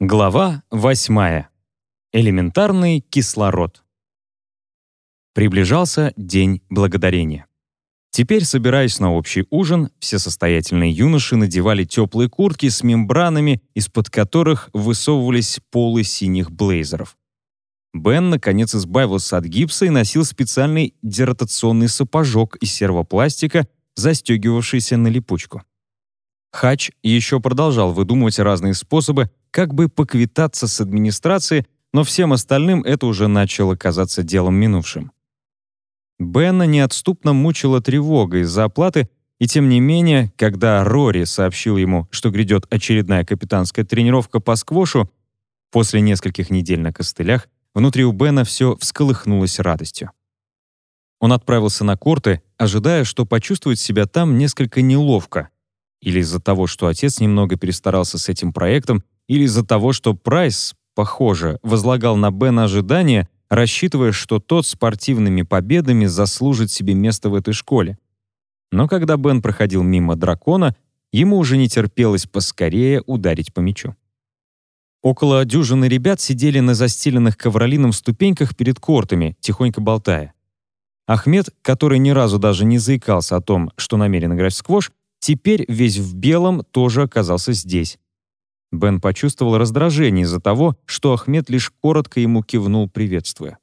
Глава 8. Элементарный кислород. Приближался День Благодарения. Теперь, собираясь на общий ужин, все состоятельные юноши надевали теплые куртки с мембранами, из-под которых высовывались полы синих блейзеров. Бен, наконец, избавился от гипса и носил специальный деротационный сапожок из сервопластика, застегивавшийся на липучку. Хач еще продолжал выдумывать разные способы, как бы поквитаться с администрацией, но всем остальным это уже начало казаться делом минувшим. Бена неотступно мучила тревога из-за оплаты, и тем не менее, когда Рори сообщил ему, что грядет очередная капитанская тренировка по сквошу, после нескольких недель на костылях, внутри у Бена все всколыхнулось радостью. Он отправился на корты, ожидая, что почувствует себя там несколько неловко, или из-за того, что отец немного перестарался с этим проектом, или из-за того, что Прайс, похоже, возлагал на Бена ожидания, рассчитывая, что тот спортивными победами заслужит себе место в этой школе. Но когда Бен проходил мимо дракона, ему уже не терпелось поскорее ударить по мячу. Около дюжины ребят сидели на застеленных ковролином ступеньках перед кортами, тихонько болтая. Ахмед, который ни разу даже не заикался о том, что намерен играть в сквош, теперь весь в белом тоже оказался здесь. Бен почувствовал раздражение из-за того, что Ахмед лишь коротко ему кивнул, приветствуя.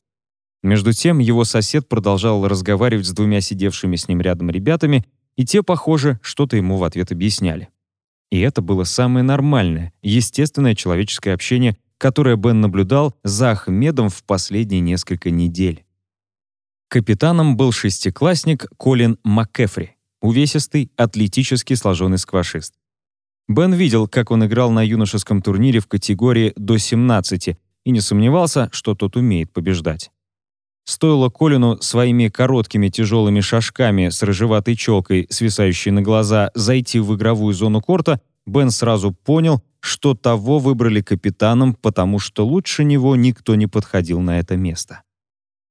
Между тем его сосед продолжал разговаривать с двумя сидевшими с ним рядом ребятами, и те, похоже, что-то ему в ответ объясняли. И это было самое нормальное, естественное человеческое общение, которое Бен наблюдал за Ахмедом в последние несколько недель. Капитаном был шестиклассник Колин МакКефри увесистый, атлетически сложенный сквашист. Бен видел, как он играл на юношеском турнире в категории до 17 и не сомневался, что тот умеет побеждать. Стоило Колину своими короткими тяжелыми шажками с рыжеватой челкой, свисающей на глаза, зайти в игровую зону корта, Бен сразу понял, что того выбрали капитаном, потому что лучше него никто не подходил на это место.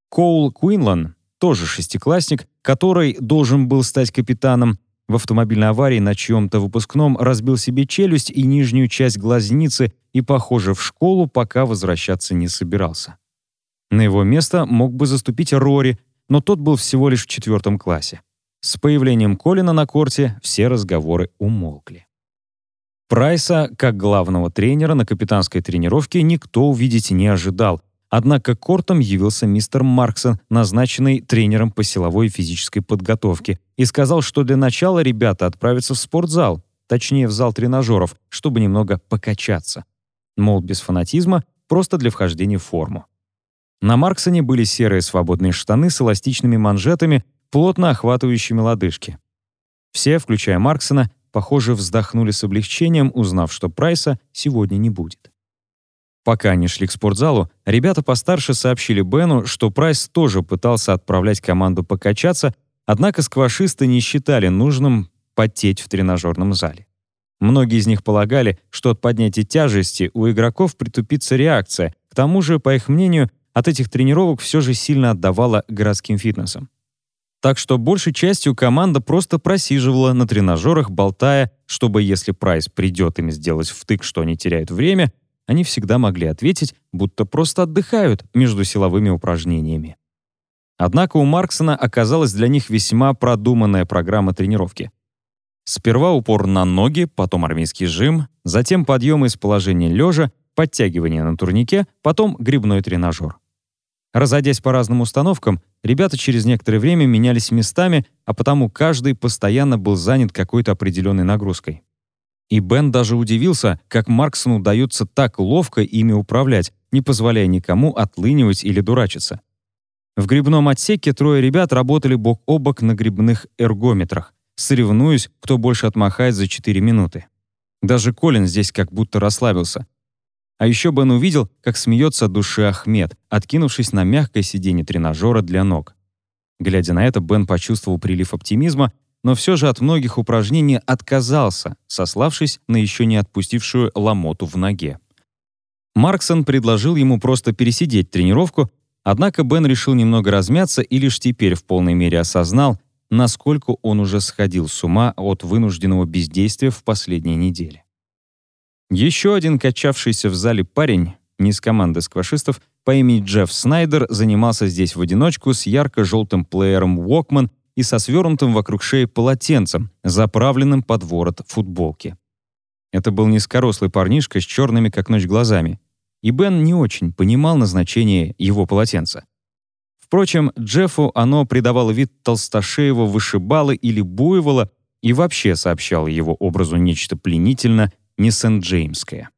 Коул Куинлан тоже шестиклассник, который должен был стать капитаном, в автомобильной аварии на чьем-то выпускном разбил себе челюсть и нижнюю часть глазницы и, похоже, в школу пока возвращаться не собирался. На его место мог бы заступить Рори, но тот был всего лишь в четвертом классе. С появлением Колина на корте все разговоры умолкли. Прайса, как главного тренера на капитанской тренировке, никто увидеть не ожидал, Однако кортом явился мистер Марксон, назначенный тренером по силовой и физической подготовке, и сказал, что для начала ребята отправятся в спортзал, точнее в зал тренажеров, чтобы немного покачаться. Мол, без фанатизма, просто для вхождения в форму. На Марксоне были серые свободные штаны с эластичными манжетами, плотно охватывающими лодыжки. Все, включая Марксона, похоже, вздохнули с облегчением, узнав, что Прайса сегодня не будет. Пока они шли к спортзалу, ребята постарше сообщили Бену, что Прайс тоже пытался отправлять команду покачаться, однако сквашисты не считали нужным потеть в тренажерном зале. Многие из них полагали, что от поднятия тяжести у игроков притупится реакция, к тому же, по их мнению, от этих тренировок все же сильно отдавало городским фитнесом. Так что большей частью команда просто просиживала на тренажерах, болтая, чтобы если Прайс придет им сделать втык, что они теряют время, они всегда могли ответить, будто просто отдыхают между силовыми упражнениями. Однако у Марксона оказалась для них весьма продуманная программа тренировки. Сперва упор на ноги, потом армейский жим, затем подъемы из положения лежа, подтягивание на турнике, потом грибной тренажер. Разойдясь по разным установкам, ребята через некоторое время менялись местами, а потому каждый постоянно был занят какой-то определенной нагрузкой. И Бен даже удивился, как Марксону удается так ловко ими управлять, не позволяя никому отлынивать или дурачиться. В грибном отсеке трое ребят работали бок о бок на грибных эргометрах, соревнуясь, кто больше отмахает за 4 минуты. Даже Колин здесь как будто расслабился. А еще Бен увидел, как смеется от души Ахмед, откинувшись на мягкое сиденье тренажера для ног. Глядя на это, Бен почувствовал прилив оптимизма но все же от многих упражнений отказался, сославшись на еще не отпустившую ломоту в ноге. Марксон предложил ему просто пересидеть тренировку, однако Бен решил немного размяться и лишь теперь в полной мере осознал, насколько он уже сходил с ума от вынужденного бездействия в последние недели. Еще один качавшийся в зале парень, не из команды сквашистов, по имени Джефф Снайдер занимался здесь в одиночку с ярко-желтым плеером Walkman и со свернутым вокруг шеи полотенцем, заправленным под ворот футболки. Это был низкорослый парнишка с черными как ночь глазами, и Бен не очень понимал назначение его полотенца. Впрочем, Джеффу оно придавало вид толстошеего вышибала или буйвола и вообще сообщало его образу нечто пленительно не Сент-Джеймское.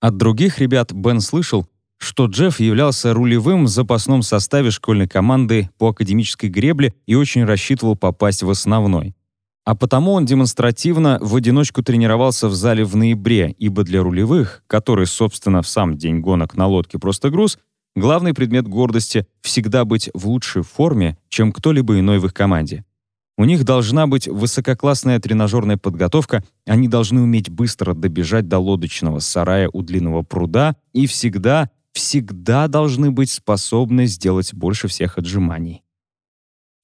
От других ребят Бен слышал, что Джефф являлся рулевым в запасном составе школьной команды по академической гребле и очень рассчитывал попасть в основной. А потому он демонстративно в одиночку тренировался в зале в ноябре, ибо для рулевых, которые, собственно, в сам день гонок на лодке просто груз, главный предмет гордости — всегда быть в лучшей форме, чем кто-либо иной в их команде. У них должна быть высококлассная тренажерная подготовка, они должны уметь быстро добежать до лодочного сарая у длинного пруда и всегда, всегда должны быть способны сделать больше всех отжиманий.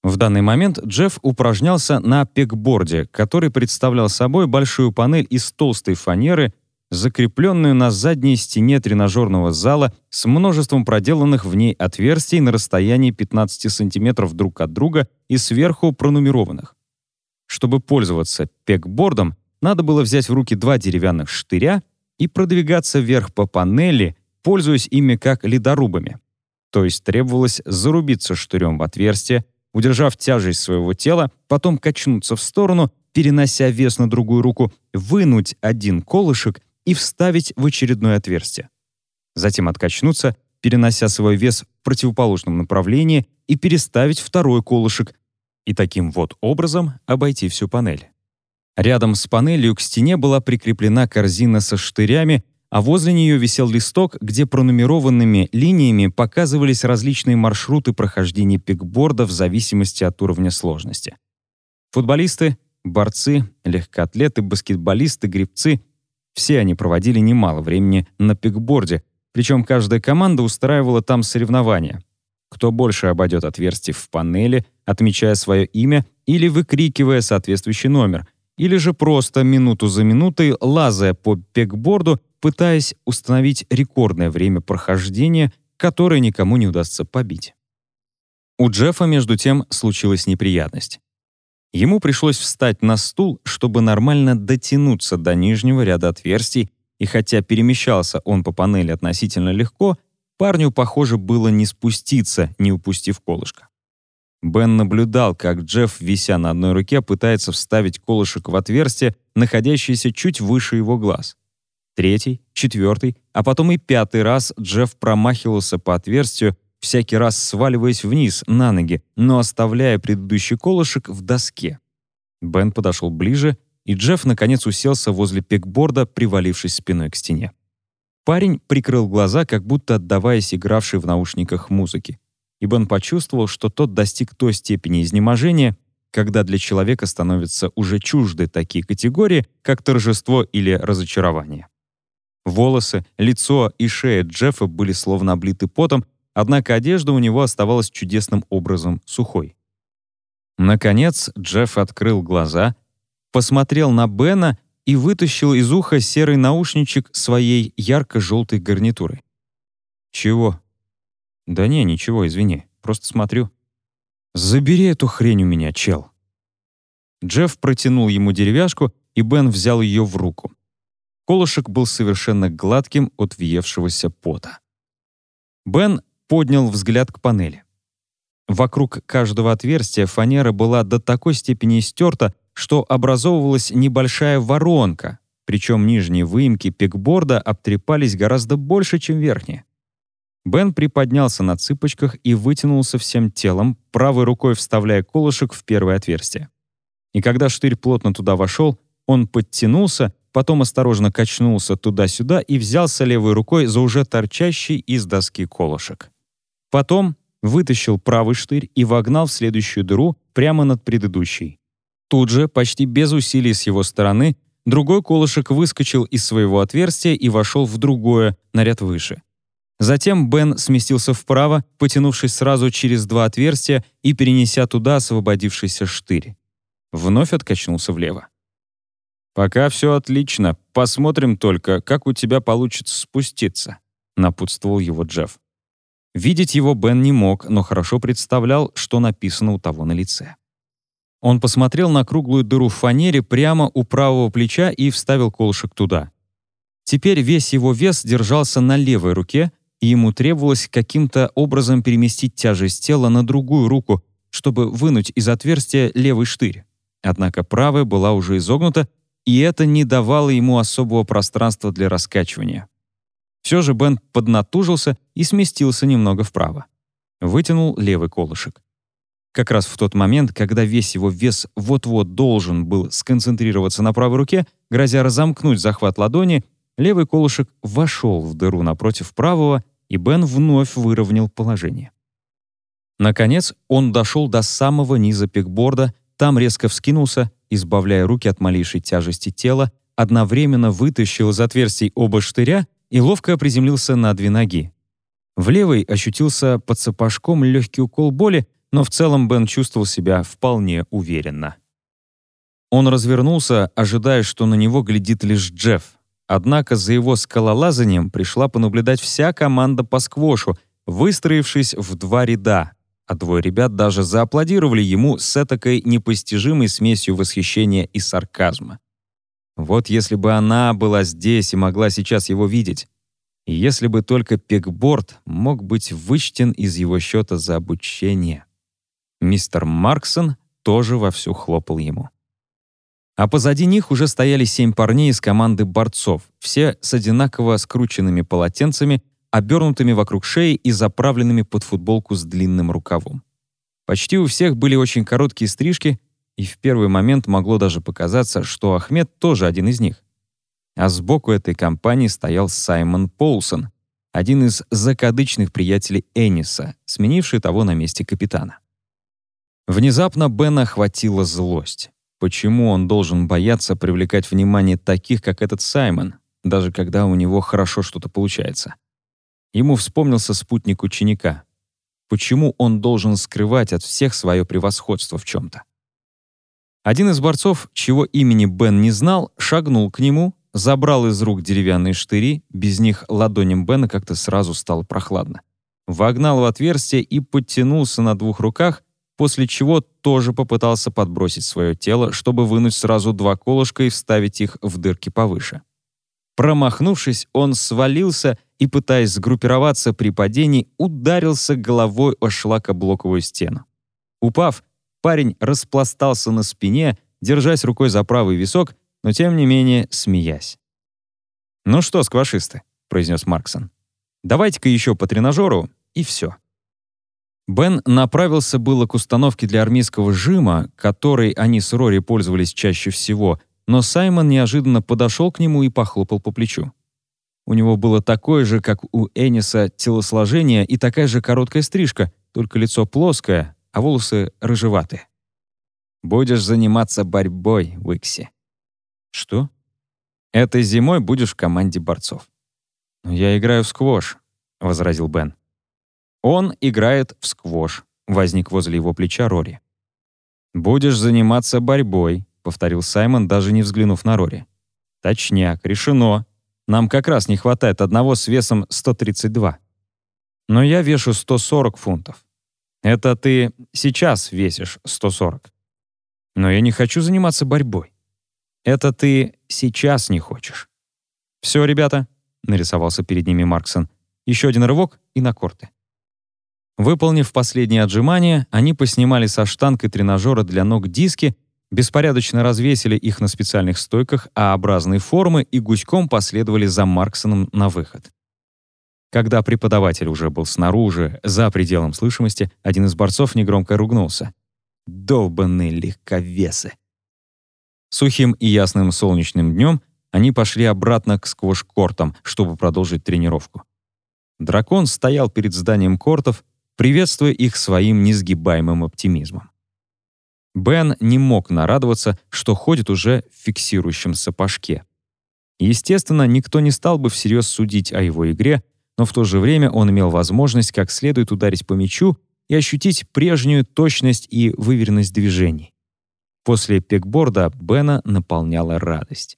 В данный момент Джефф упражнялся на пекборде, который представлял собой большую панель из толстой фанеры, закрепленную на задней стене тренажерного зала с множеством проделанных в ней отверстий на расстоянии 15 сантиметров друг от друга и сверху пронумерованных. Чтобы пользоваться пекбордом, надо было взять в руки два деревянных штыря и продвигаться вверх по панели, пользуясь ими как ледорубами. То есть требовалось зарубиться штырем в отверстие, удержав тяжесть своего тела, потом качнуться в сторону, перенося вес на другую руку, вынуть один колышек и вставить в очередное отверстие. Затем откачнуться, перенося свой вес в противоположном направлении и переставить второй колышек, и таким вот образом обойти всю панель. Рядом с панелью к стене была прикреплена корзина со штырями, а возле нее висел листок, где пронумерованными линиями показывались различные маршруты прохождения пикборда в зависимости от уровня сложности. Футболисты, борцы, легкоатлеты, баскетболисты, гребцы все они проводили немало времени на пикборде, причем каждая команда устраивала там соревнования. Кто больше обойдет отверстий в панели, отмечая свое имя или выкрикивая соответствующий номер, или же просто минуту за минутой лазая по пекборду, пытаясь установить рекордное время прохождения, которое никому не удастся побить. У Джеффа, между тем, случилась неприятность. Ему пришлось встать на стул, чтобы нормально дотянуться до нижнего ряда отверстий, и хотя перемещался он по панели относительно легко, парню, похоже, было не спуститься, не упустив колышко. Бен наблюдал, как Джефф, вися на одной руке, пытается вставить колышек в отверстие, находящееся чуть выше его глаз. Третий, четвертый, а потом и пятый раз Джефф промахивался по отверстию, всякий раз сваливаясь вниз, на ноги, но оставляя предыдущий колышек в доске. Бен подошел ближе, и Джефф наконец уселся возле пикборда, привалившись спиной к стене. Парень прикрыл глаза, как будто отдаваясь игравшей в наушниках музыке. И Бен почувствовал, что тот достиг той степени изнеможения, когда для человека становятся уже чужды такие категории, как торжество или разочарование. Волосы, лицо и шея Джеффа были словно облиты потом, Однако одежда у него оставалась чудесным образом сухой. Наконец Джефф открыл глаза, посмотрел на Бена и вытащил из уха серый наушничек своей ярко-желтой гарнитуры. «Чего?» «Да не, ничего, извини, просто смотрю». «Забери эту хрень у меня, чел». Джефф протянул ему деревяшку, и Бен взял ее в руку. Колышек был совершенно гладким от въевшегося пота. Бен поднял взгляд к панели. Вокруг каждого отверстия фанера была до такой степени стерта, что образовывалась небольшая воронка, причем нижние выемки пикборда обтрепались гораздо больше, чем верхние. Бен приподнялся на цыпочках и вытянулся всем телом, правой рукой вставляя колышек в первое отверстие. И когда штырь плотно туда вошел, он подтянулся потом осторожно качнулся туда-сюда и взялся левой рукой за уже торчащий из доски колышек. Потом вытащил правый штырь и вогнал в следующую дыру прямо над предыдущей. Тут же, почти без усилий с его стороны, другой колышек выскочил из своего отверстия и вошел в другое, на ряд выше. Затем Бен сместился вправо, потянувшись сразу через два отверстия и перенеся туда освободившийся штырь. Вновь откачнулся влево. «Пока все отлично. Посмотрим только, как у тебя получится спуститься», — напутствовал его Джефф. Видеть его Бен не мог, но хорошо представлял, что написано у того на лице. Он посмотрел на круглую дыру в фанере прямо у правого плеча и вставил колышек туда. Теперь весь его вес держался на левой руке, и ему требовалось каким-то образом переместить тяжесть тела на другую руку, чтобы вынуть из отверстия левый штырь. Однако правая была уже изогнута, и это не давало ему особого пространства для раскачивания. Все же Бен поднатужился и сместился немного вправо. Вытянул левый колышек. Как раз в тот момент, когда весь его вес вот-вот должен был сконцентрироваться на правой руке, грозя разомкнуть захват ладони, левый колышек вошел в дыру напротив правого, и Бен вновь выровнял положение. Наконец, он дошел до самого низа пикборда, там резко вскинулся, избавляя руки от малейшей тяжести тела, одновременно вытащил из отверстий оба штыря и ловко приземлился на две ноги. В левой ощутился под сапожком легкий укол боли, но в целом Бен чувствовал себя вполне уверенно. Он развернулся, ожидая, что на него глядит лишь Джефф. Однако за его скалолазанием пришла понаблюдать вся команда по сквошу, выстроившись в два ряда, а двое ребят даже зааплодировали ему с этакой непостижимой смесью восхищения и сарказма. Вот если бы она была здесь и могла сейчас его видеть, если бы только пикборд мог быть вычтен из его счета за обучение. Мистер Марксон тоже вовсю хлопал ему. А позади них уже стояли семь парней из команды борцов, все с одинаково скрученными полотенцами, обернутыми вокруг шеи и заправленными под футболку с длинным рукавом. Почти у всех были очень короткие стрижки, и в первый момент могло даже показаться, что Ахмед тоже один из них. А сбоку этой компании стоял Саймон Полсон, один из закадычных приятелей Энниса, сменивший того на месте капитана. Внезапно Бена охватила злость. Почему он должен бояться привлекать внимание таких, как этот Саймон, даже когда у него хорошо что-то получается? Ему вспомнился спутник ученика. Почему он должен скрывать от всех свое превосходство в чем-то? Один из борцов, чего имени Бен не знал, шагнул к нему, забрал из рук деревянные штыри, без них ладоням Бена как-то сразу стало прохладно. Вогнал в отверстие и подтянулся на двух руках, после чего тоже попытался подбросить свое тело, чтобы вынуть сразу два колышка и вставить их в дырки повыше. Промахнувшись, он свалился и, пытаясь сгруппироваться при падении, ударился головой о шлакоблоковую стену. Упав, парень распластался на спине, держась рукой за правый висок, но тем не менее смеясь. «Ну что, сквашисты», — произнес Марксон, — «давайте-ка еще по тренажеру, и все». Бен направился было к установке для армейского жима, которой они с Рори пользовались чаще всего, но Саймон неожиданно подошел к нему и похлопал по плечу. У него было такое же, как у Эниса, телосложение и такая же короткая стрижка, только лицо плоское, а волосы рыжеватые. «Будешь заниматься борьбой, Уикси». «Что?» «Этой зимой будешь в команде борцов». «Но я играю в сквош», — возразил Бен. «Он играет в сквош», — возник возле его плеча Рори. «Будешь заниматься борьбой», — повторил Саймон, даже не взглянув на Рори. «Точняк, решено. Нам как раз не хватает одного с весом 132. Но я вешу 140 фунтов. Это ты сейчас весишь 140. Но я не хочу заниматься борьбой. Это ты сейчас не хочешь. Все, ребята, нарисовался перед ними Марксон. Еще один рывок и на корты. Выполнив последнее отжимание, они поснимали со штанг и тренажера для ног диски, беспорядочно развесили их на специальных стойках А-образной формы и гуськом последовали за Марксоном на выход. Когда преподаватель уже был снаружи, за пределом слышимости, один из борцов негромко ругнулся. «Долбанные легковесы!» Сухим и ясным солнечным днем они пошли обратно к сквош-кортам, чтобы продолжить тренировку. Дракон стоял перед зданием кортов, приветствуя их своим несгибаемым оптимизмом. Бен не мог нарадоваться, что ходит уже в фиксирующем сапожке. Естественно, никто не стал бы всерьез судить о его игре, но в то же время он имел возможность как следует ударить по мячу и ощутить прежнюю точность и выверенность движений. После пикборда Бена наполняла радость.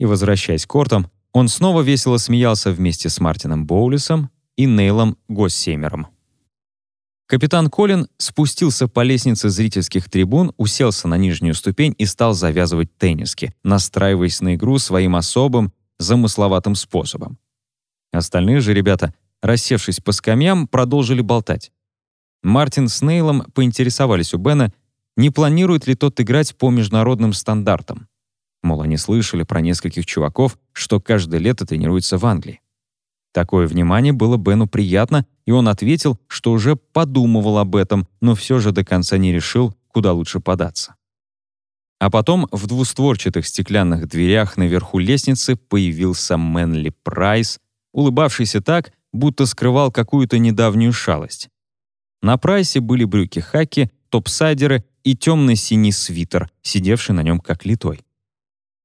И, возвращаясь к кортам, он снова весело смеялся вместе с Мартином Боулисом и Нейлом Госсемером. Капитан Колин спустился по лестнице зрительских трибун, уселся на нижнюю ступень и стал завязывать тенниски, настраиваясь на игру своим особым, замысловатым способом. Остальные же ребята, рассевшись по скамьям, продолжили болтать. Мартин с Нейлом поинтересовались у Бена, не планирует ли тот играть по международным стандартам. Мол, они слышали про нескольких чуваков, что каждое лето тренируются в Англии. Такое внимание было Бену приятно, и он ответил, что уже подумывал об этом, но все же до конца не решил, куда лучше податься. А потом в двустворчатых стеклянных дверях наверху лестницы появился Мэнли Прайс, улыбавшийся так, будто скрывал какую-то недавнюю шалость. На Прайсе были брюки-хаки, топсайдеры и темный синий свитер, сидевший на нем как литой.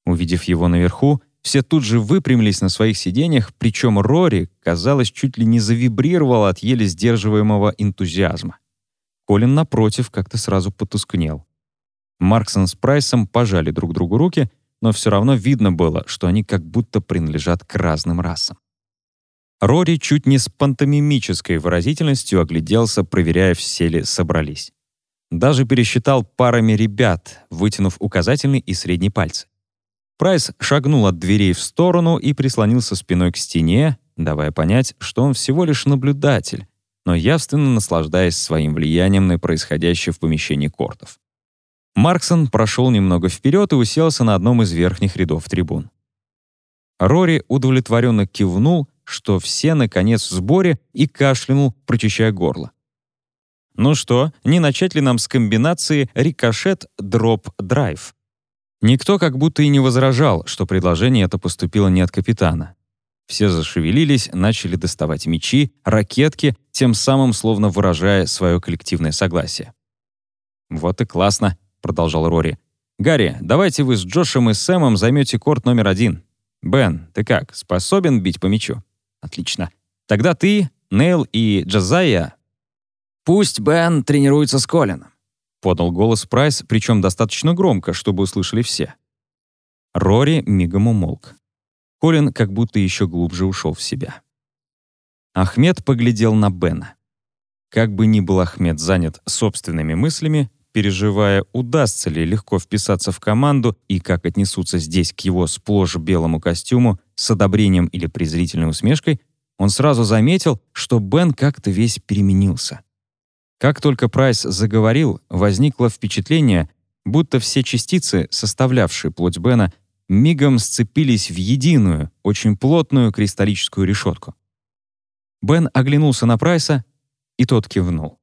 Увидев его наверху, все тут же выпрямились на своих сиденьях, причем Рори, казалось, чуть ли не завибрировал от еле сдерживаемого энтузиазма. Колин, напротив, как-то сразу потускнел. Марксон с Прайсом пожали друг другу руки, но все равно видно было, что они как будто принадлежат к разным расам. Рори чуть не с пантомимической выразительностью огляделся, проверяя, все ли собрались. Даже пересчитал парами ребят, вытянув указательный и средний пальцы. Прайс шагнул от дверей в сторону и прислонился спиной к стене, давая понять, что он всего лишь наблюдатель, но явственно наслаждаясь своим влиянием на происходящее в помещении кортов. Марксон прошел немного вперед и уселся на одном из верхних рядов трибун. Рори удовлетворенно кивнул, что все, наконец, в сборе, и кашлянул, прочищая горло. «Ну что, не начать ли нам с комбинации рикошет-дроп-драйв?» Никто как будто и не возражал, что предложение это поступило не от капитана. Все зашевелились, начали доставать мечи, ракетки, тем самым словно выражая свое коллективное согласие. «Вот и классно», — продолжал Рори. «Гарри, давайте вы с Джошем и Сэмом займете корт номер один. Бен, ты как, способен бить по мячу?» «Отлично. Тогда ты, Нейл и Джазайя...» «Пусть Бен тренируется с Колином. — подал голос Прайс, причем достаточно громко, чтобы услышали все. Рори мигом умолк. Колин как будто еще глубже ушел в себя. Ахмед поглядел на Бена. Как бы ни был Ахмед занят собственными мыслями, переживая, удастся ли легко вписаться в команду и как отнесутся здесь к его сплошь белому костюму с одобрением или презрительной усмешкой, он сразу заметил, что Бен как-то весь переменился. Как только Прайс заговорил, возникло впечатление, будто все частицы, составлявшие плоть Бена, мигом сцепились в единую, очень плотную кристаллическую решетку. Бен оглянулся на Прайса, и тот кивнул.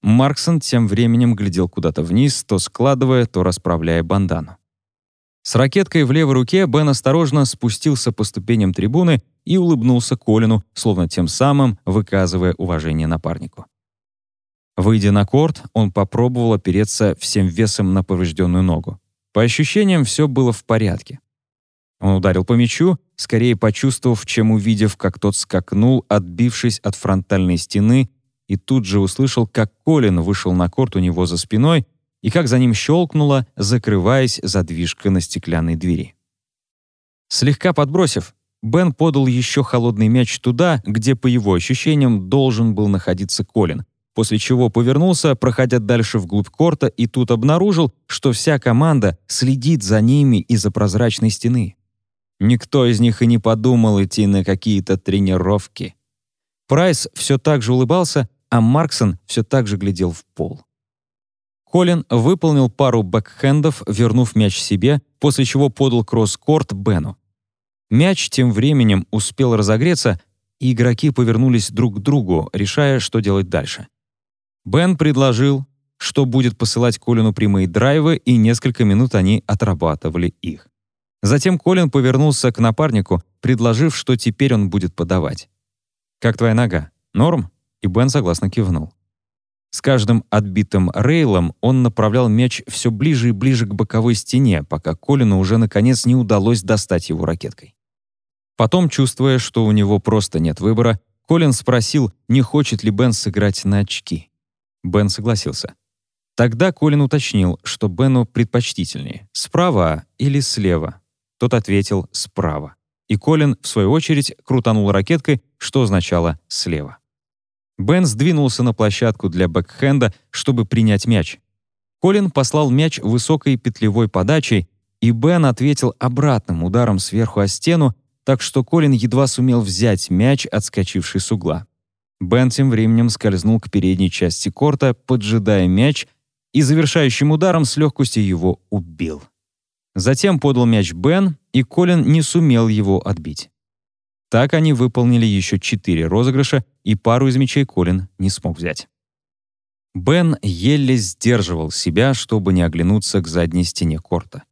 Марксон тем временем глядел куда-то вниз, то складывая, то расправляя бандану. С ракеткой в левой руке Бен осторожно спустился по ступеням трибуны и улыбнулся Колину, словно тем самым выказывая уважение напарнику. Выйдя на корт, он попробовал опереться всем весом на поврежденную ногу. По ощущениям, все было в порядке. Он ударил по мячу, скорее почувствовав, чем увидев, как тот скакнул, отбившись от фронтальной стены, и тут же услышал, как Колин вышел на корт у него за спиной и как за ним щелкнула, закрываясь задвижка на стеклянной двери. Слегка подбросив, Бен подал еще холодный мяч туда, где, по его ощущениям, должен был находиться Колин, после чего повернулся, проходя дальше вглубь корта, и тут обнаружил, что вся команда следит за ними из-за прозрачной стены. Никто из них и не подумал идти на какие-то тренировки. Прайс все так же улыбался, а Марксон все так же глядел в пол. Колин выполнил пару бэкхендов, вернув мяч себе, после чего подал кросс-корт Бену. Мяч тем временем успел разогреться, и игроки повернулись друг к другу, решая, что делать дальше. Бен предложил, что будет посылать Колину прямые драйвы, и несколько минут они отрабатывали их. Затем Колин повернулся к напарнику, предложив, что теперь он будет подавать. «Как твоя нога? Норм?» И Бен согласно кивнул. С каждым отбитым рейлом он направлял мяч все ближе и ближе к боковой стене, пока Колину уже наконец не удалось достать его ракеткой. Потом, чувствуя, что у него просто нет выбора, Колин спросил, не хочет ли Бен сыграть на очки. Бен согласился. Тогда Колин уточнил, что Бену предпочтительнее — справа или слева. Тот ответил «справа». И Колин, в свою очередь, крутанул ракеткой, что означало «слева». Бен сдвинулся на площадку для бэкхенда, чтобы принять мяч. Колин послал мяч высокой петлевой подачей, и Бен ответил обратным ударом сверху о стену, так что Колин едва сумел взять мяч, отскочивший с угла. Бен тем временем скользнул к передней части корта, поджидая мяч, и завершающим ударом с легкостью его убил. Затем подал мяч Бен, и Колин не сумел его отбить. Так они выполнили еще четыре розыгрыша, и пару из мячей Колин не смог взять. Бен еле сдерживал себя, чтобы не оглянуться к задней стене корта.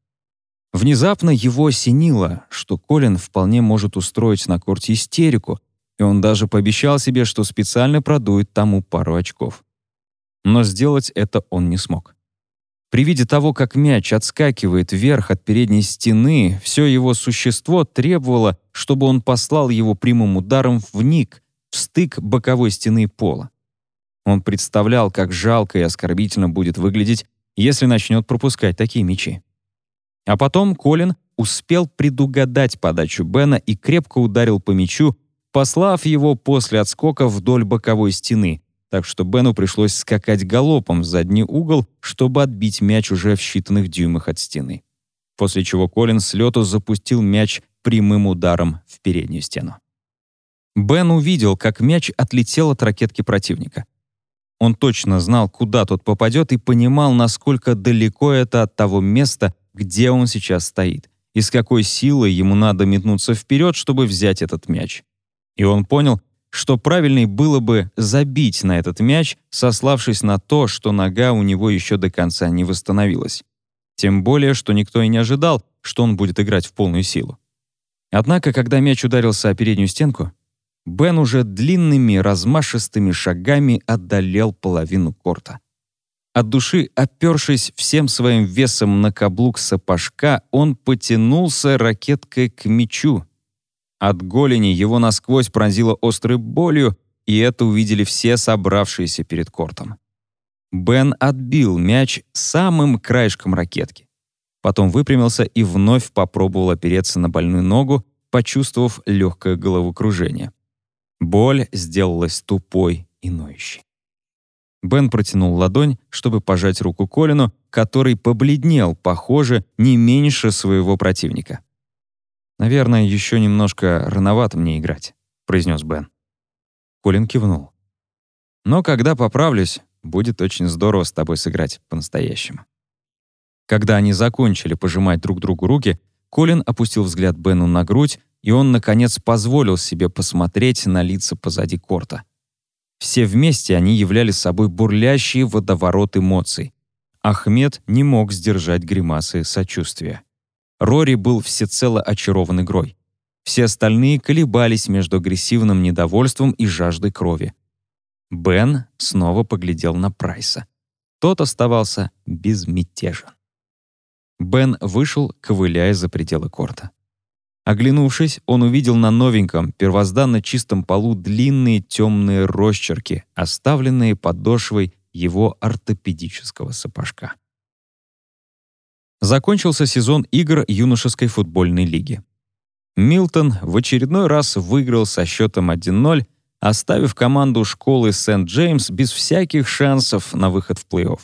Внезапно его осенило, что Колин вполне может устроить на корте истерику, и он даже пообещал себе, что специально продует тому пару очков. Но сделать это он не смог. При виде того, как мяч отскакивает вверх от передней стены, все его существо требовало, чтобы он послал его прямым ударом в ник, в стык боковой стены пола. Он представлял, как жалко и оскорбительно будет выглядеть, если начнет пропускать такие мячи. А потом Колин успел предугадать подачу Бена и крепко ударил по мячу, послав его после отскока вдоль боковой стены, так что Бену пришлось скакать галопом в задний угол, чтобы отбить мяч уже в считанных дюймах от стены. После чего Колин с лету запустил мяч прямым ударом в переднюю стену. Бен увидел, как мяч отлетел от ракетки противника. Он точно знал, куда тот попадет, и понимал, насколько далеко это от того места, где он сейчас стоит, и с какой силой ему надо метнуться вперед, чтобы взять этот мяч. И он понял, что правильней было бы забить на этот мяч, сославшись на то, что нога у него еще до конца не восстановилась. Тем более, что никто и не ожидал, что он будет играть в полную силу. Однако, когда мяч ударился о переднюю стенку, Бен уже длинными размашистыми шагами одолел половину корта. От души, опершись всем своим весом на каблук сапожка, он потянулся ракеткой к мячу. От голени его насквозь пронзило острой болью, и это увидели все собравшиеся перед кортом. Бен отбил мяч самым краешком ракетки. Потом выпрямился и вновь попробовал опереться на больную ногу, почувствовав легкое головокружение. Боль сделалась тупой и ноющей. Бен протянул ладонь, чтобы пожать руку Колину, который побледнел, похоже, не меньше своего противника. «Наверное, еще немножко рановато мне играть», — произнес Бен. Колин кивнул. «Но когда поправлюсь, будет очень здорово с тобой сыграть по-настоящему». Когда они закончили пожимать друг другу руки, Колин опустил взгляд Бену на грудь, и он, наконец, позволил себе посмотреть на лица позади корта. Все вместе они являли собой бурлящий водоворот эмоций. Ахмед не мог сдержать гримасы сочувствия. Рори был всецело очарован игрой. Все остальные колебались между агрессивным недовольством и жаждой крови. Бен снова поглядел на Прайса. Тот оставался безмятежен. Бен вышел, ковыляя за пределы корта. Оглянувшись, он увидел на новеньком, первозданно чистом полу длинные темные росчерки, оставленные подошвой его ортопедического сапожка. Закончился сезон игр юношеской футбольной лиги. Милтон в очередной раз выиграл со счетом 1-0, оставив команду школы Сент-Джеймс без всяких шансов на выход в плей-офф.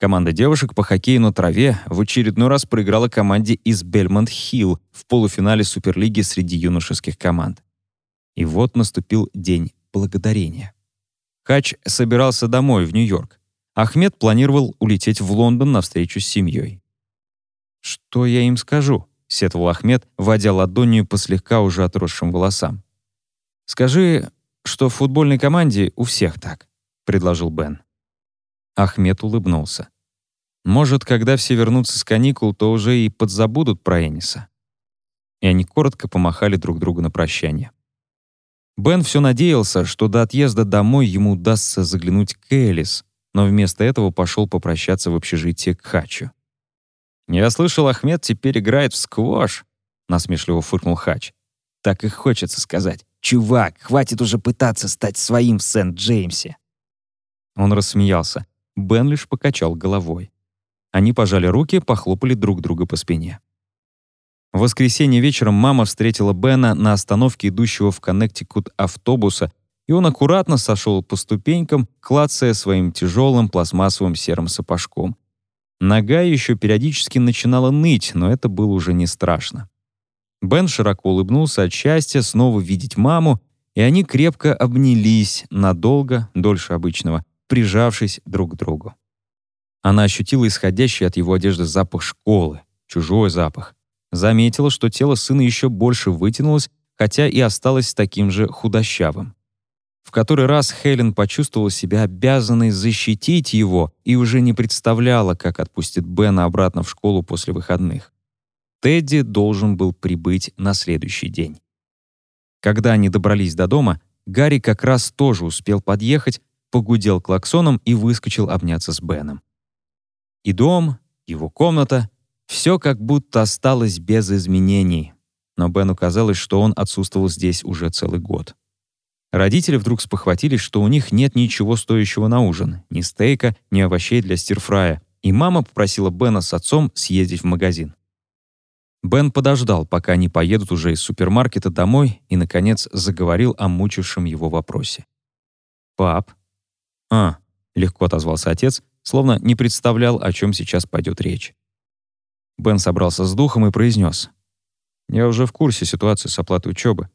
Команда девушек по хоккею на траве в очередной раз проиграла команде из Бельмонт-Хилл в полуфинале Суперлиги среди юношеских команд. И вот наступил день благодарения. Хач собирался домой, в Нью-Йорк. Ахмед планировал улететь в Лондон на встречу с семьей. «Что я им скажу?» — сетовал Ахмед, водя ладонью по слегка уже отросшим волосам. «Скажи, что в футбольной команде у всех так», — предложил Бен. Ахмед улыбнулся. Может, когда все вернутся с каникул, то уже и подзабудут про Эниса. И они коротко помахали друг другу на прощание. Бен все надеялся, что до отъезда домой ему удастся заглянуть к Элис, но вместо этого пошел попрощаться в общежитие к Хачу. «Я слышал, Ахмед теперь играет в сквош», — насмешливо фыркнул Хач. «Так и хочется сказать. Чувак, хватит уже пытаться стать своим в Сент-Джеймсе». Он рассмеялся. Бен лишь покачал головой. Они пожали руки, похлопали друг друга по спине. В воскресенье вечером мама встретила Бена на остановке идущего в Коннектикут автобуса, и он аккуратно сошел по ступенькам, клацая своим тяжелым пластмассовым серым сапожком. Нога еще периодически начинала ныть, но это было уже не страшно. Бен широко улыбнулся от счастья снова видеть маму, и они крепко обнялись, надолго, дольше обычного, прижавшись друг к другу. Она ощутила исходящий от его одежды запах школы, чужой запах. Заметила, что тело сына еще больше вытянулось, хотя и осталось таким же худощавым. В который раз Хелен почувствовала себя обязанной защитить его и уже не представляла, как отпустит Бена обратно в школу после выходных. Тедди должен был прибыть на следующий день. Когда они добрались до дома, Гарри как раз тоже успел подъехать, погудел клаксоном и выскочил обняться с Беном. И дом, его комната — все как будто осталось без изменений. Но Бену казалось, что он отсутствовал здесь уже целый год. Родители вдруг спохватились, что у них нет ничего стоящего на ужин, ни стейка, ни овощей для стирфрая, и мама попросила Бена с отцом съездить в магазин. Бен подождал, пока они поедут уже из супермаркета домой, и, наконец, заговорил о мучившем его вопросе. «Пап?» «А», — легко отозвался отец, словно не представлял, о чем сейчас пойдет речь. Бен собрался с духом и произнес. «Я уже в курсе ситуации с оплатой учебы.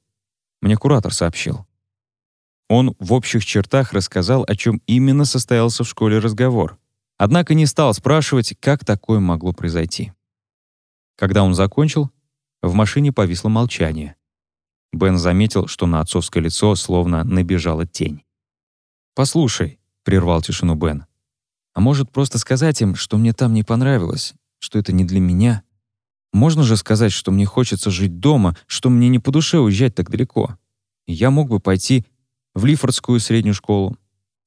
Мне куратор сообщил». Он в общих чертах рассказал, о чем именно состоялся в школе разговор, однако не стал спрашивать, как такое могло произойти. Когда он закончил, в машине повисло молчание. Бен заметил, что на отцовское лицо словно набежала тень. «Послушай», — прервал тишину Бен, «а может просто сказать им, что мне там не понравилось, что это не для меня? Можно же сказать, что мне хочется жить дома, что мне не по душе уезжать так далеко? Я мог бы пойти в Лифордскую среднюю школу.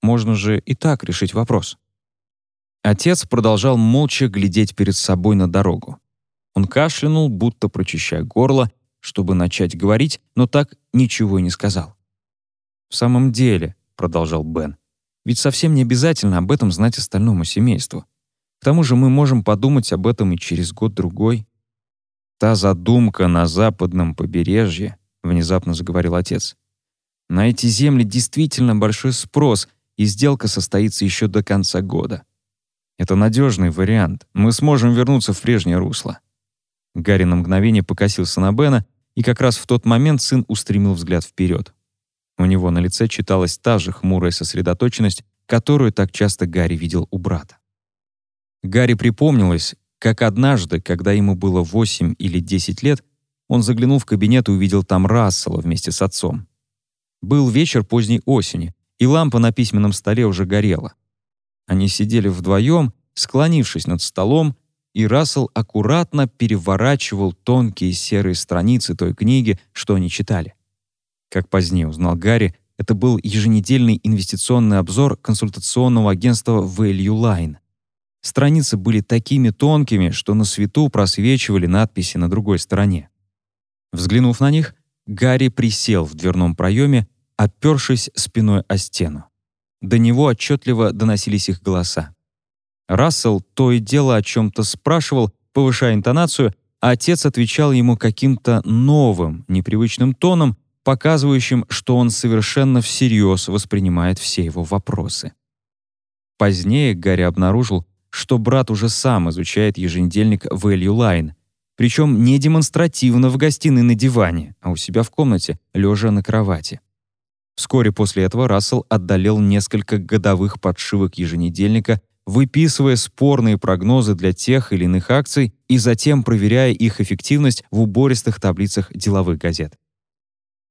Можно же и так решить вопрос». Отец продолжал молча глядеть перед собой на дорогу. Он кашлянул, будто прочищая горло, чтобы начать говорить, но так ничего и не сказал. «В самом деле», — продолжал Бен, «ведь совсем не обязательно об этом знать остальному семейству. К тому же мы можем подумать об этом и через год-другой». «Та задумка на западном побережье», — внезапно заговорил отец. «На эти земли действительно большой спрос, и сделка состоится еще до конца года. Это надежный вариант. Мы сможем вернуться в прежнее русло. Гарри на мгновение покосился на Бена, и как раз в тот момент сын устремил взгляд вперед. У него на лице читалась та же хмурая сосредоточенность, которую так часто Гарри видел у брата. Гарри припомнилось, как однажды, когда ему было 8 или 10 лет, он заглянул в кабинет и увидел там Рассела вместе с отцом. Был вечер поздней осени, и лампа на письменном столе уже горела. Они сидели вдвоем, склонившись над столом, и Рассел аккуратно переворачивал тонкие серые страницы той книги, что они читали. Как позднее узнал Гарри, это был еженедельный инвестиционный обзор консультационного агентства Value Line. Страницы были такими тонкими, что на свету просвечивали надписи на другой стороне. Взглянув на них, Гарри присел в дверном проеме, опершись спиной о стену. До него отчетливо доносились их голоса. Рассел то и дело о чем-то спрашивал, повышая интонацию, а отец отвечал ему каким-то новым, непривычным тоном, показывающим, что он совершенно всерьез воспринимает все его вопросы. Позднее Гарри обнаружил, что брат уже сам изучает еженедельник Value Line, причем не демонстративно в гостиной на диване, а у себя в комнате, лежа на кровати. Вскоре после этого Рассел отдалил несколько годовых подшивок еженедельника выписывая спорные прогнозы для тех или иных акций и затем проверяя их эффективность в убористых таблицах деловых газет.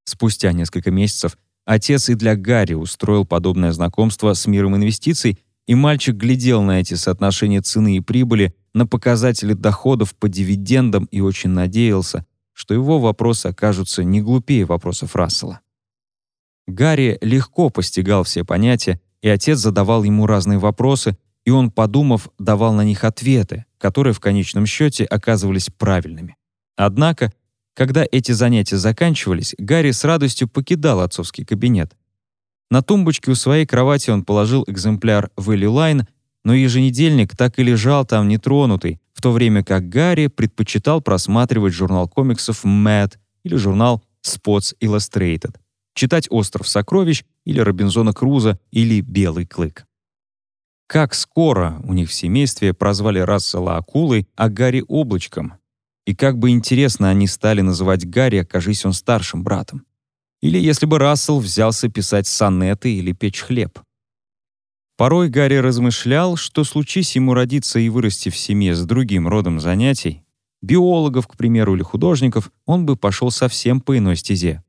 Спустя несколько месяцев отец и для Гарри устроил подобное знакомство с миром инвестиций, и мальчик глядел на эти соотношения цены и прибыли, на показатели доходов по дивидендам и очень надеялся, что его вопросы окажутся не глупее вопросов Рассела. Гарри легко постигал все понятия, и отец задавал ему разные вопросы, и он, подумав, давал на них ответы, которые в конечном счете оказывались правильными. Однако, когда эти занятия заканчивались, Гарри с радостью покидал отцовский кабинет. На тумбочке у своей кровати он положил экземпляр Value Line, но еженедельник так и лежал там нетронутый, в то время как Гарри предпочитал просматривать журнал комиксов Mad или журнал Spots Illustrated, читать «Остров сокровищ» или «Робинзона Круза» или «Белый клык». Как скоро у них в семействе прозвали Рассела акулой, а Гарри — облачком. И как бы интересно они стали называть Гарри, окажись он старшим братом. Или если бы Рассел взялся писать сонеты или печь хлеб. Порой Гарри размышлял, что случись ему родиться и вырасти в семье с другим родом занятий, биологов, к примеру, или художников, он бы пошел совсем по иной стезе.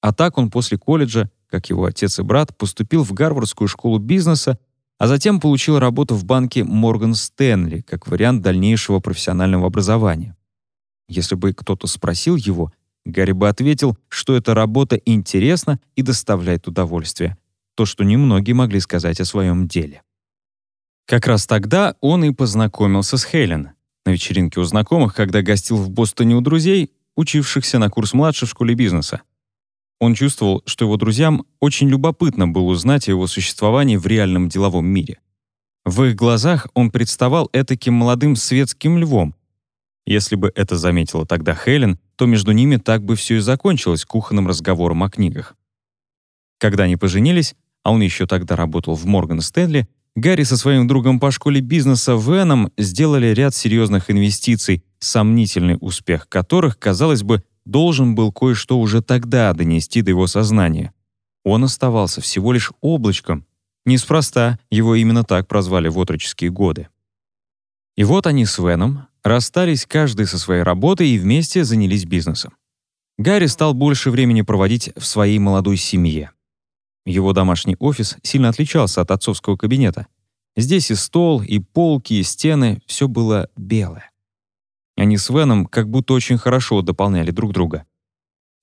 А так он после колледжа, как его отец и брат, поступил в Гарвардскую школу бизнеса а затем получил работу в банке Морган Стэнли как вариант дальнейшего профессионального образования. Если бы кто-то спросил его, Гарри бы ответил, что эта работа интересна и доставляет удовольствие, то, что немногие могли сказать о своем деле. Как раз тогда он и познакомился с Хелен на вечеринке у знакомых, когда гостил в Бостоне у друзей, учившихся на курс младше в школе бизнеса. Он чувствовал, что его друзьям очень любопытно было узнать о его существовании в реальном деловом мире. В их глазах он представал этаким молодым светским львом. Если бы это заметила тогда Хелен, то между ними так бы все и закончилось кухонным разговором о книгах. Когда они поженились, а он еще тогда работал в Морган Стэнли, Гарри со своим другом по школе бизнеса Веном сделали ряд серьезных инвестиций, сомнительный успех которых, казалось бы, должен был кое-что уже тогда донести до его сознания. Он оставался всего лишь облачком. Неспроста его именно так прозвали в отроческие годы. И вот они с Веном расстались каждый со своей работой и вместе занялись бизнесом. Гарри стал больше времени проводить в своей молодой семье. Его домашний офис сильно отличался от отцовского кабинета. Здесь и стол, и полки, и стены — все было белое. Они с Веном как будто очень хорошо дополняли друг друга.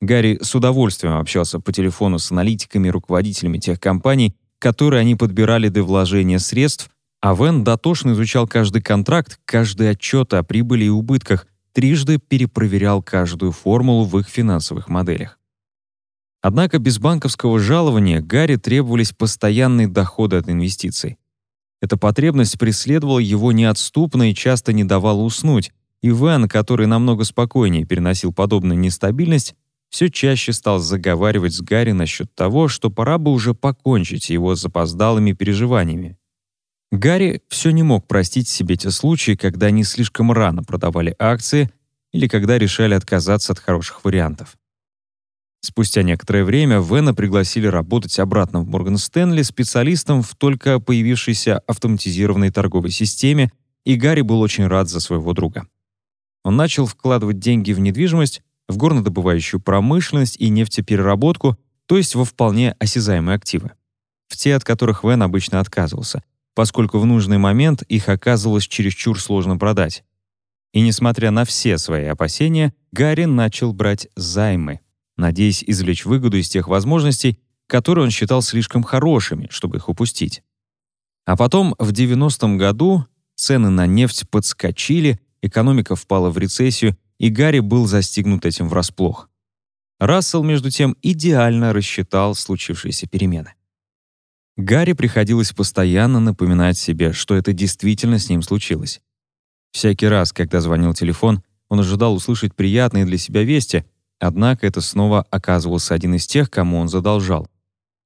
Гарри с удовольствием общался по телефону с аналитиками и руководителями тех компаний, которые они подбирали для вложения средств, а Вен дотошно изучал каждый контракт, каждый отчет о прибыли и убытках, трижды перепроверял каждую формулу в их финансовых моделях. Однако без банковского жалования Гарри требовались постоянные доходы от инвестиций. Эта потребность преследовала его неотступно и часто не давала уснуть, Иван, который намного спокойнее переносил подобную нестабильность, все чаще стал заговаривать с Гарри насчет того, что пора бы уже покончить его запоздалыми переживаниями. Гарри все не мог простить себе те случаи, когда они слишком рано продавали акции или когда решали отказаться от хороших вариантов. Спустя некоторое время Вена пригласили работать обратно в Морган Стэнли специалистом в только появившейся автоматизированной торговой системе, и Гарри был очень рад за своего друга. Он начал вкладывать деньги в недвижимость, в горнодобывающую промышленность и нефтепереработку, то есть во вполне осязаемые активы. В те, от которых Вен обычно отказывался, поскольку в нужный момент их оказывалось чересчур сложно продать. И несмотря на все свои опасения, Гарри начал брать займы, надеясь извлечь выгоду из тех возможностей, которые он считал слишком хорошими, чтобы их упустить. А потом, в 90-м году, цены на нефть подскочили, экономика впала в рецессию, и Гарри был застигнут этим врасплох. Рассел, между тем, идеально рассчитал случившиеся перемены. Гарри приходилось постоянно напоминать себе, что это действительно с ним случилось. Всякий раз, когда звонил телефон, он ожидал услышать приятные для себя вести, однако это снова оказывался один из тех, кому он задолжал.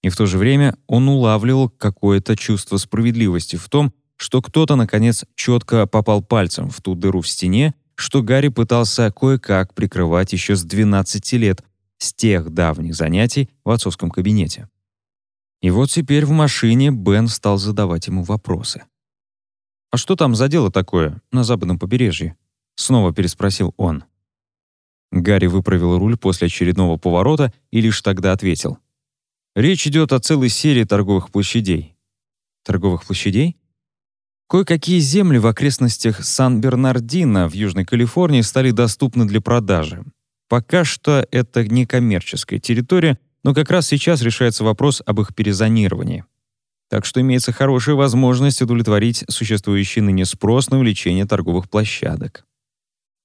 И в то же время он улавливал какое-то чувство справедливости в том, что кто-то, наконец, четко попал пальцем в ту дыру в стене, что Гарри пытался кое-как прикрывать еще с 12 лет, с тех давних занятий в отцовском кабинете. И вот теперь в машине Бен стал задавать ему вопросы. «А что там за дело такое на западном побережье?» — снова переспросил он. Гарри выправил руль после очередного поворота и лишь тогда ответил. «Речь идет о целой серии торговых площадей». «Торговых площадей?» Кое-какие земли в окрестностях Сан-Бернардино в Южной Калифорнии стали доступны для продажи. Пока что это не коммерческая территория, но как раз сейчас решается вопрос об их перезонировании. Так что имеется хорошая возможность удовлетворить существующий ныне спрос на увеличение торговых площадок.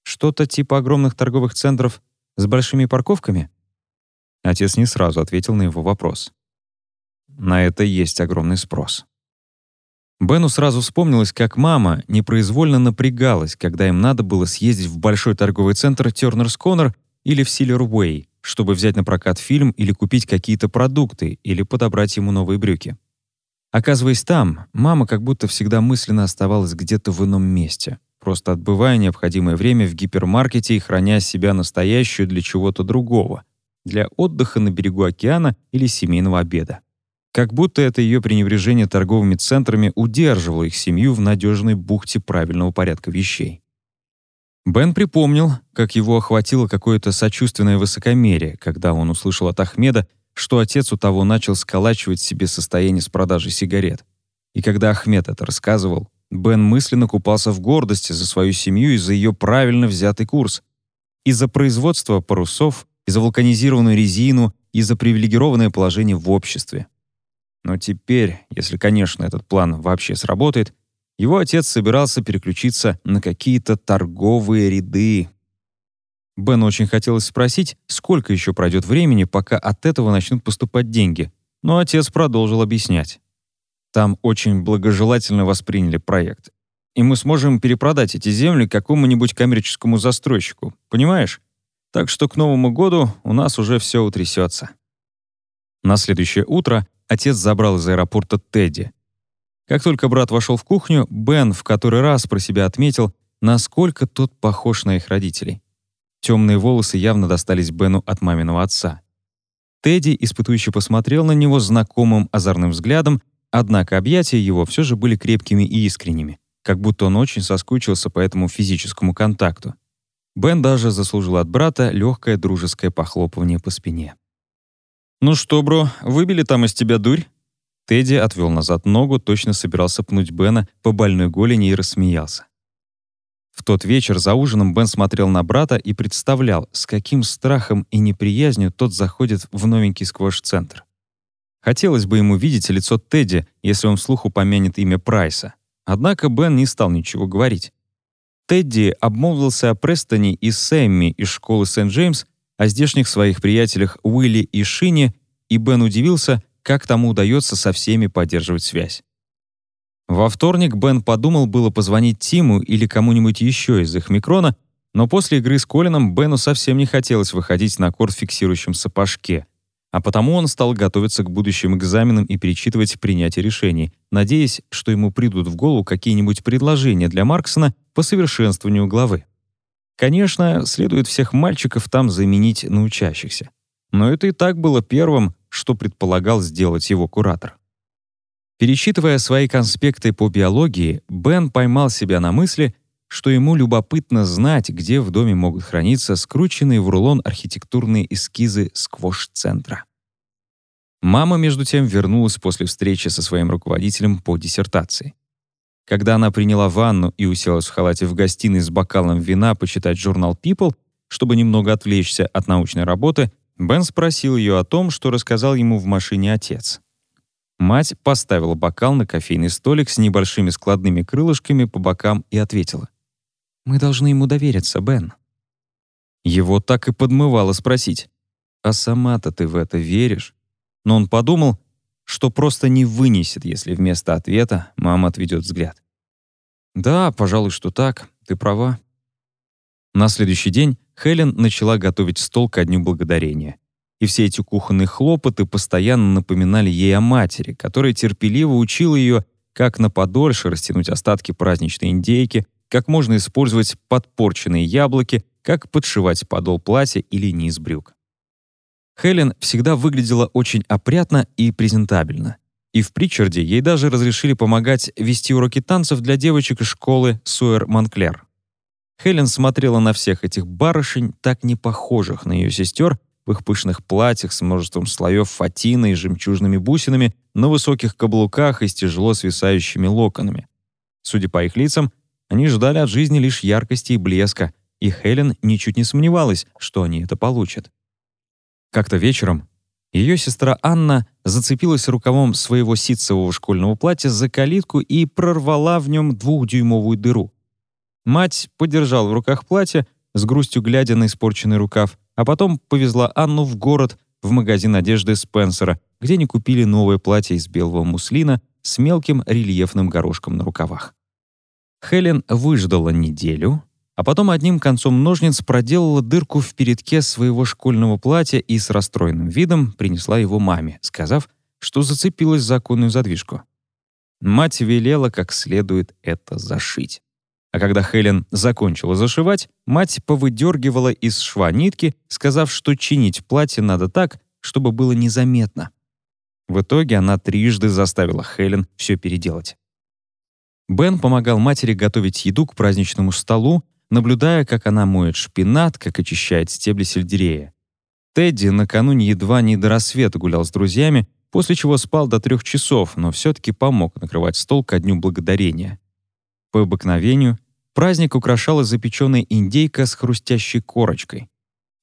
Что-то типа огромных торговых центров с большими парковками? Отец не сразу ответил на его вопрос. На это есть огромный спрос. Бену сразу вспомнилось, как мама непроизвольно напрягалась, когда им надо было съездить в большой торговый центр Тернерс Коннор или в Силлер Уэй, чтобы взять на прокат фильм или купить какие-то продукты или подобрать ему новые брюки. Оказываясь там, мама как будто всегда мысленно оставалась где-то в ином месте, просто отбывая необходимое время в гипермаркете и храня себя настоящую для чего-то другого, для отдыха на берегу океана или семейного обеда. Как будто это ее пренебрежение торговыми центрами удерживало их семью в надежной бухте правильного порядка вещей. Бен припомнил, как его охватило какое-то сочувственное высокомерие, когда он услышал от Ахмеда, что отец у того начал сколачивать себе состояние с продажей сигарет. И когда Ахмед это рассказывал, Бен мысленно купался в гордости за свою семью и за ее правильно взятый курс. Из-за производства парусов, из-за вулканизированную резину, из-за привилегированное положение в обществе. Но теперь, если, конечно, этот план вообще сработает, его отец собирался переключиться на какие-то торговые ряды. Бен очень хотелось спросить, сколько еще пройдет времени, пока от этого начнут поступать деньги, но отец продолжил объяснять. Там очень благожелательно восприняли проект. И мы сможем перепродать эти земли какому-нибудь коммерческому застройщику, понимаешь? Так что к Новому году у нас уже все утрясется. На следующее утро отец забрал из аэропорта Тедди. Как только брат вошел в кухню, Бен в который раз про себя отметил, насколько тот похож на их родителей. Темные волосы явно достались Бену от маминого отца. Тедди испытующе посмотрел на него знакомым озорным взглядом, однако объятия его все же были крепкими и искренними, как будто он очень соскучился по этому физическому контакту. Бен даже заслужил от брата легкое дружеское похлопывание по спине. «Ну что, бро, выбили там из тебя дурь?» Тедди отвел назад ногу, точно собирался пнуть Бена по больной голени и рассмеялся. В тот вечер за ужином Бен смотрел на брата и представлял, с каким страхом и неприязнью тот заходит в новенький сквош-центр. Хотелось бы ему видеть лицо Тедди, если он вслух упомянет имя Прайса. Однако Бен не стал ничего говорить. Тедди обмолвился о Престоне и Сэмми из школы Сент-Джеймс о здешних своих приятелях Уилли и Шине, и Бен удивился, как тому удается со всеми поддерживать связь. Во вторник Бен подумал было позвонить Тиму или кому-нибудь еще из их микрона, но после игры с Колином Бену совсем не хотелось выходить на корт в фиксирующем сапожке, а потому он стал готовиться к будущим экзаменам и перечитывать принятие решений, надеясь, что ему придут в голову какие-нибудь предложения для Марксона по совершенствованию главы. Конечно, следует всех мальчиков там заменить на учащихся. Но это и так было первым, что предполагал сделать его куратор. Перечитывая свои конспекты по биологии, Бен поймал себя на мысли, что ему любопытно знать, где в доме могут храниться скрученные в рулон архитектурные эскизы сквош-центра. Мама, между тем, вернулась после встречи со своим руководителем по диссертации. Когда она приняла ванну и уселась в халате в гостиной с бокалом вина почитать журнал People, чтобы немного отвлечься от научной работы, Бен спросил ее о том, что рассказал ему в машине отец. Мать поставила бокал на кофейный столик с небольшими складными крылышками по бокам и ответила. «Мы должны ему довериться, Бен». Его так и подмывало спросить. «А сама-то ты в это веришь?» Но он подумал, что просто не вынесет, если вместо ответа мама отведет взгляд. «Да, пожалуй, что так. Ты права». На следующий день Хелен начала готовить стол ко Дню Благодарения. И все эти кухонные хлопоты постоянно напоминали ей о матери, которая терпеливо учила ее, как на подольше растянуть остатки праздничной индейки, как можно использовать подпорченные яблоки, как подшивать подол платья или низ брюк. Хелен всегда выглядела очень опрятно и презентабельно. И в Причарде ей даже разрешили помогать вести уроки танцев для девочек из школы Суэр Монклер. Хелен смотрела на всех этих барышень, так не похожих на ее сестер, в их пышных платьях с множеством слоев фатина и жемчужными бусинами, на высоких каблуках и с тяжело свисающими локонами. Судя по их лицам, они ждали от жизни лишь яркости и блеска, и Хелен ничуть не сомневалась, что они это получат. Как-то вечером ее сестра Анна зацепилась рукавом своего ситцевого школьного платья за калитку и прорвала в нем двухдюймовую дыру. Мать подержала в руках платье, с грустью глядя на испорченный рукав, а потом повезла Анну в город, в магазин одежды Спенсера, где они купили новое платье из белого муслина с мелким рельефным горошком на рукавах. Хелен выждала неделю, а потом одним концом ножниц проделала дырку в передке своего школьного платья и с расстроенным видом принесла его маме, сказав, что зацепилась за оконную задвижку. Мать велела как следует это зашить. А когда Хелен закончила зашивать, мать повыдергивала из шва нитки, сказав, что чинить платье надо так, чтобы было незаметно. В итоге она трижды заставила Хелен все переделать. Бен помогал матери готовить еду к праздничному столу, наблюдая, как она моет шпинат, как очищает стебли сельдерея. Тедди накануне едва не до рассвета гулял с друзьями, после чего спал до трех часов, но все-таки помог накрывать стол ко Дню Благодарения. По обыкновению праздник украшала запеченная индейка с хрустящей корочкой.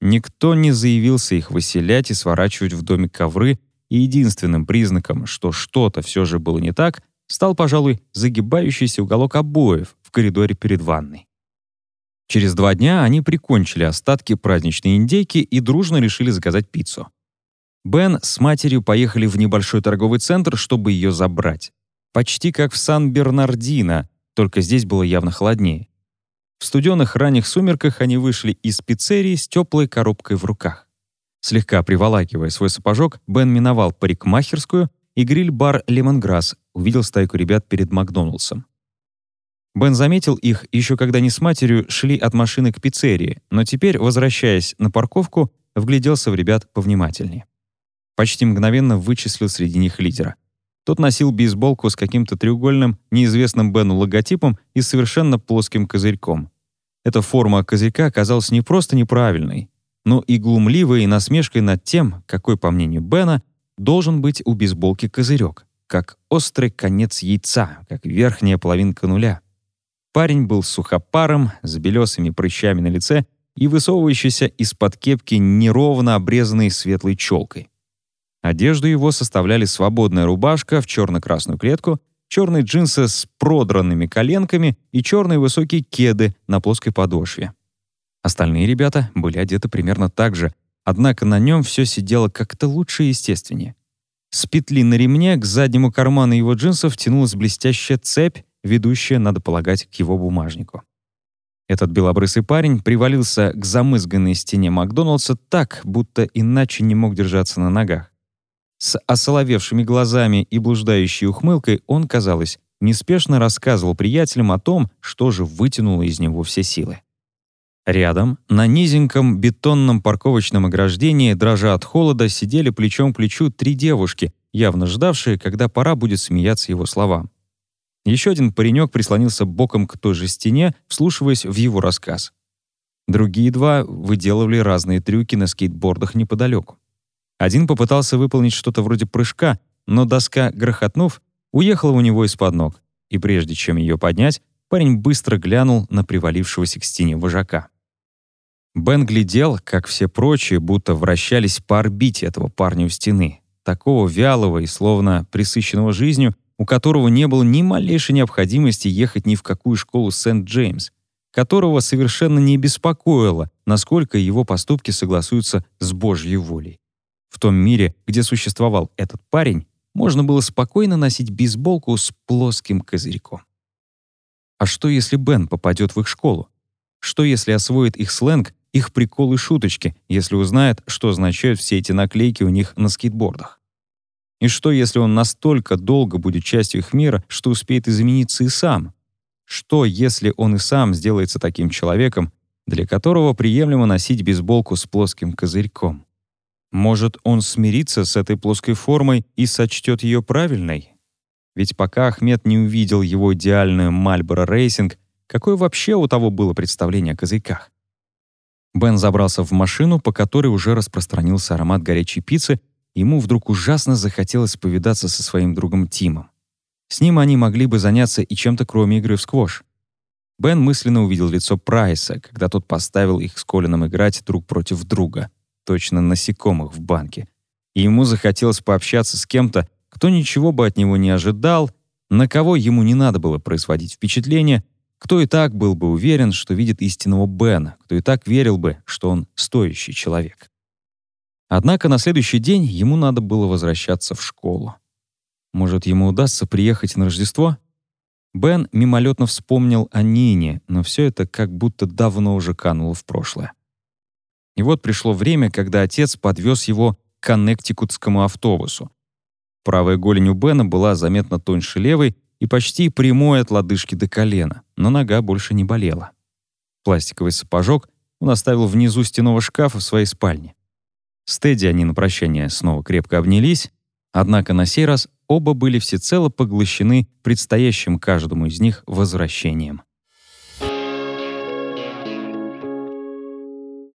Никто не заявился их выселять и сворачивать в доме ковры, и единственным признаком, что что-то все же было не так, стал, пожалуй, загибающийся уголок обоев в коридоре перед ванной. Через два дня они прикончили остатки праздничной индейки и дружно решили заказать пиццу. Бен с матерью поехали в небольшой торговый центр, чтобы ее забрать. Почти как в Сан-Бернардино, только здесь было явно холоднее. В студенных ранних сумерках они вышли из пиццерии с теплой коробкой в руках. Слегка приволакивая свой сапожок, Бен миновал парикмахерскую и гриль-бар «Лемонграсс», увидел стайку ребят перед Макдоналдсом. Бен заметил их еще когда они с матерью шли от машины к пиццерии, но теперь, возвращаясь на парковку, вгляделся в ребят повнимательнее. Почти мгновенно вычислил среди них лидера. Тот носил бейсболку с каким-то треугольным, неизвестным Бену логотипом и совершенно плоским козырьком. Эта форма козырька оказалась не просто неправильной, но и глумливой и насмешкой над тем, какой, по мнению Бена, должен быть у бейсболки козырек, как острый конец яйца, как верхняя половинка нуля. Парень был сухопаром, с белесыми прыщами на лице и высовывающейся из-под кепки неровно обрезанной светлой челкой. Одежду его составляли свободная рубашка в черно-красную клетку, черные джинсы с продранными коленками и черные высокие кеды на плоской подошве. Остальные ребята были одеты примерно так же, однако на нем все сидело как-то лучше и естественнее. С петли на ремне к заднему карману его джинсов тянулась блестящая цепь, ведущая, надо полагать, к его бумажнику. Этот белобрысый парень привалился к замызганной стене Макдоналдса так, будто иначе не мог держаться на ногах. С осоловевшими глазами и блуждающей ухмылкой он, казалось, неспешно рассказывал приятелям о том, что же вытянуло из него все силы. Рядом, на низеньком бетонном парковочном ограждении, дрожа от холода, сидели плечом к плечу три девушки, явно ждавшие, когда пора будет смеяться его словам. Еще один паренек прислонился боком к той же стене, вслушиваясь в его рассказ. Другие два выделывали разные трюки на скейтбордах неподалеку. Один попытался выполнить что-то вроде прыжка, но доска, грохотнув, уехала у него из-под ног, и прежде чем ее поднять, парень быстро глянул на привалившегося к стене вожака. Бен глядел, как все прочие будто вращались по орбите этого парня у стены, такого вялого и словно присыщенного жизнью, у которого не было ни малейшей необходимости ехать ни в какую школу Сент-Джеймс, которого совершенно не беспокоило, насколько его поступки согласуются с Божьей волей. В том мире, где существовал этот парень, можно было спокойно носить бейсболку с плоским козырьком. А что, если Бен попадет в их школу? Что, если освоит их сленг, их приколы шуточки, если узнает, что означают все эти наклейки у них на скейтбордах? И что, если он настолько долго будет частью их мира, что успеет измениться и сам? Что, если он и сам сделается таким человеком, для которого приемлемо носить бейсболку с плоским козырьком? Может, он смирится с этой плоской формой и сочтет ее правильной? Ведь пока Ахмед не увидел его идеальную Marlboro Racing, какое вообще у того было представление о козырьках? Бен забрался в машину, по которой уже распространился аромат горячей пиццы, ему вдруг ужасно захотелось повидаться со своим другом Тимом. С ним они могли бы заняться и чем-то кроме игры в сквош. Бен мысленно увидел лицо Прайса, когда тот поставил их с Колином играть друг против друга — точно насекомых в банке. И ему захотелось пообщаться с кем-то, кто ничего бы от него не ожидал, на кого ему не надо было производить впечатление, кто и так был бы уверен, что видит истинного Бена, кто и так верил бы, что он стоящий человек. Однако на следующий день ему надо было возвращаться в школу. Может, ему удастся приехать на Рождество? Бен мимолетно вспомнил о Нине, но все это как будто давно уже кануло в прошлое. И вот пришло время, когда отец подвез его к коннектикутскому автобусу. Правая голень у Бена была заметно тоньше левой и почти прямой от лодыжки до колена, но нога больше не болела. Пластиковый сапожок он оставил внизу стенового шкафа в своей спальне. С Тедди они на прощание снова крепко обнялись, однако на сей раз оба были всецело поглощены предстоящим каждому из них возвращением.